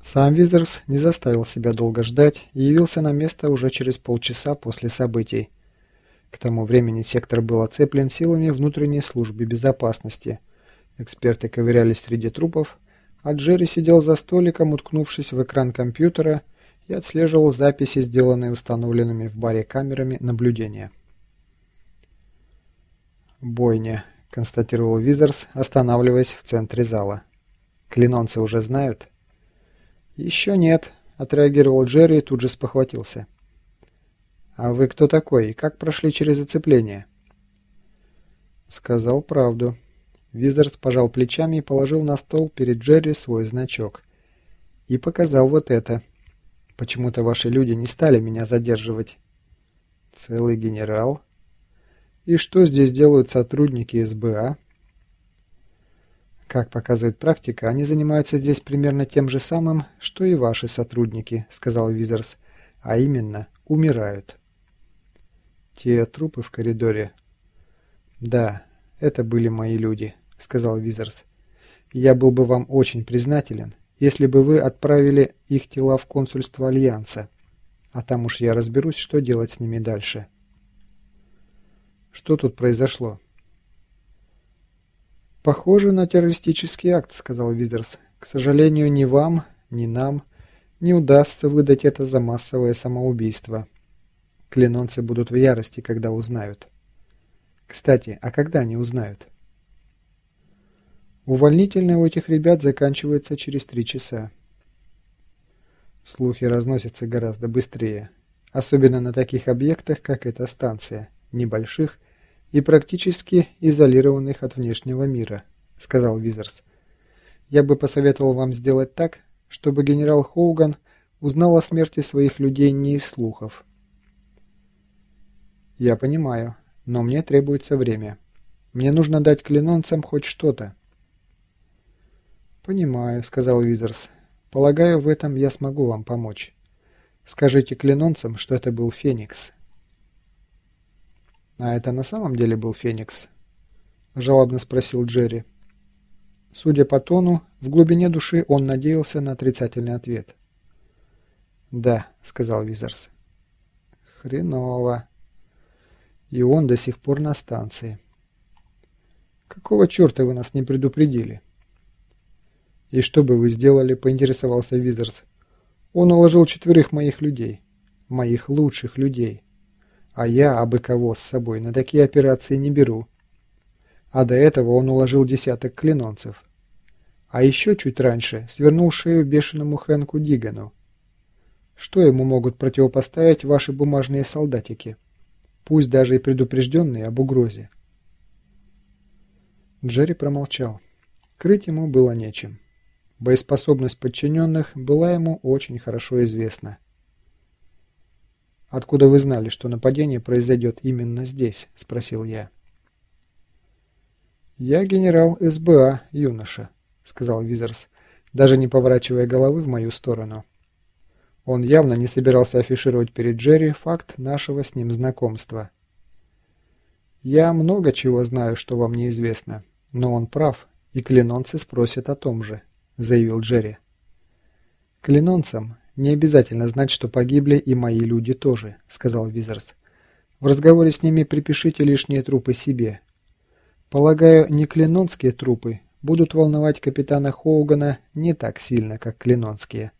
Сам Визерс не заставил себя долго ждать и явился на место уже через полчаса после событий. К тому времени сектор был оцеплен силами внутренней службы безопасности. Эксперты ковырялись среди трупов, а Джерри сидел за столиком, уткнувшись в экран компьютера и отслеживал записи, сделанные установленными в баре камерами наблюдения. «Бойня», — констатировал Визерс, останавливаясь в центре зала. «Клинонцы уже знают?» «Еще нет», — отреагировал Джерри и тут же спохватился. «А вы кто такой и как прошли через оцепление?» Сказал правду. Визерс пожал плечами и положил на стол перед Джерри свой значок. И показал вот это. «Почему-то ваши люди не стали меня задерживать». «Целый генерал?» «И что здесь делают сотрудники СБА?» Как показывает практика, они занимаются здесь примерно тем же самым, что и ваши сотрудники, сказал Визерс, а именно, умирают. Те трупы в коридоре. Да, это были мои люди, сказал Визерс. Я был бы вам очень признателен, если бы вы отправили их тела в консульство Альянса. А там уж я разберусь, что делать с ними дальше. Что тут произошло? «Похоже на террористический акт», — сказал Визерс. «К сожалению, ни вам, ни нам не удастся выдать это за массовое самоубийство. Клинонцы будут в ярости, когда узнают. Кстати, а когда они узнают?» Увольнительное у этих ребят заканчивается через три часа. Слухи разносятся гораздо быстрее, особенно на таких объектах, как эта станция, небольших и практически изолированных от внешнего мира», — сказал Визерс. «Я бы посоветовал вам сделать так, чтобы генерал Хоуган узнал о смерти своих людей не из слухов». «Я понимаю, но мне требуется время. Мне нужно дать клинонцам хоть что-то». «Понимаю», — сказал Визерс. «Полагаю, в этом я смогу вам помочь. Скажите клинонцам, что это был Феникс». «А это на самом деле был Феникс?» – жалобно спросил Джерри. Судя по тону, в глубине души он надеялся на отрицательный ответ. «Да», — сказал Визерс. «Хреново. И он до сих пор на станции. Какого черта вы нас не предупредили?» «И что бы вы сделали?» — поинтересовался Визерс. «Он уложил четверых моих людей. Моих лучших людей. А я абы кого с собой на такие операции не беру. А до этого он уложил десяток клинонцев. А еще чуть раньше свернул шею бешеному Хэнку Дигану. Что ему могут противопоставить ваши бумажные солдатики? Пусть даже и предупрежденные об угрозе. Джерри промолчал. Крыть ему было нечем. Боеспособность подчиненных была ему очень хорошо известна. «Откуда вы знали, что нападение произойдет именно здесь?» – спросил я. «Я генерал СБА, юноша», – сказал Визерс, даже не поворачивая головы в мою сторону. Он явно не собирался афишировать перед Джерри факт нашего с ним знакомства. «Я много чего знаю, что вам неизвестно, но он прав, и клинонцы спросят о том же», – заявил Джерри. Клинонцам «Не обязательно знать, что погибли и мои люди тоже», — сказал Визерс. «В разговоре с ними припишите лишние трупы себе. Полагаю, не клинонские трупы будут волновать капитана Хоугана не так сильно, как клинонские».